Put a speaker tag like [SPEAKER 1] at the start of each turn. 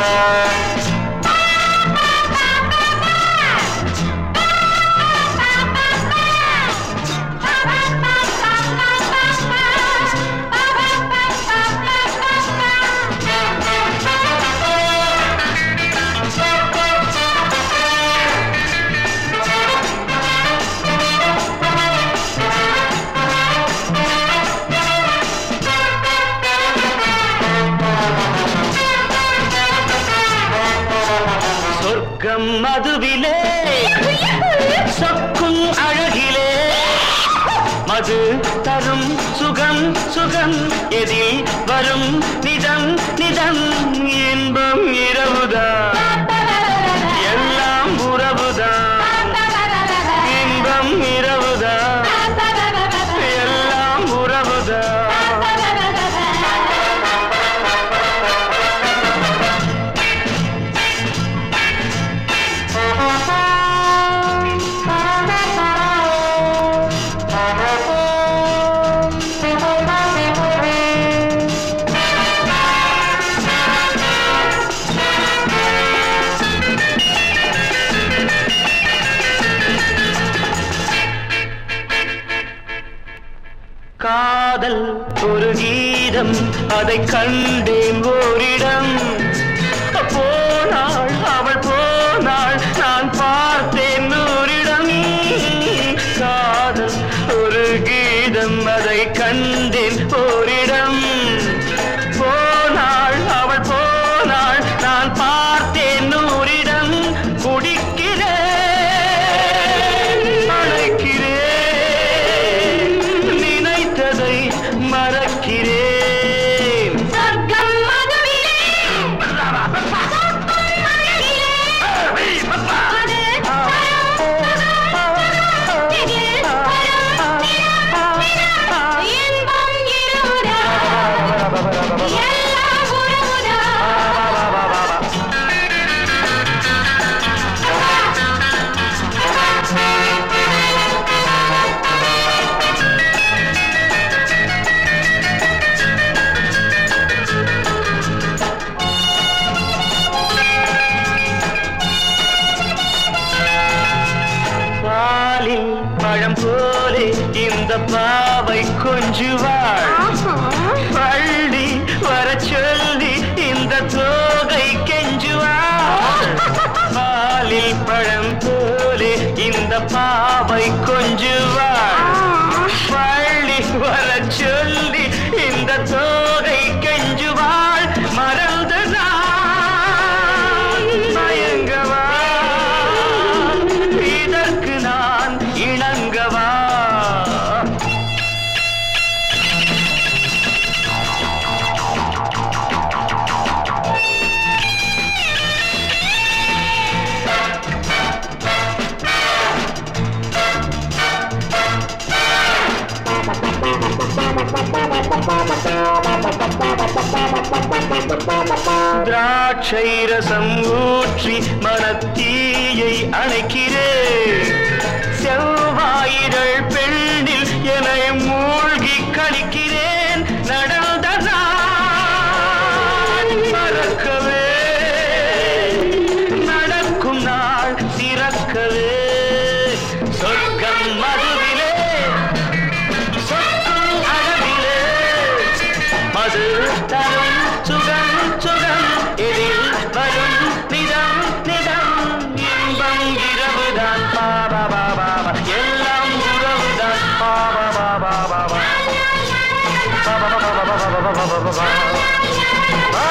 [SPEAKER 1] Música அழகிலே. சொக்கும் அழகிலே. மது தரும் சுகம் சுகம் எதில் வரும் நிதம் காதல் ஒரு கீதம் அதை கண்டேன் ஓரிடம். இந்த பாவை கொஞ்சுவாள். பள்ளி வர சொல்லி இந்த தோகை கெஞ்சுவாள். பாலில் பழம் போலே இந்த பாவை கொஞ்சுவாள். பள்ளி வர சொல்லி இந்த தோகை திராட்சை ரசம் ஊற்றி மனத்தீயை அணைக்கிறேன். செவ்வாயிரள் பெண்ணில் என அது தரும் சுகம் சுகம் எதில் வரும் நிதம் நிதம் இன்பம் இரவுதான் பாபா பாபா எல்லாம் உறவுதான் பாபா பாபா பாபா பாபா பாபா பாபா பாபா பாபா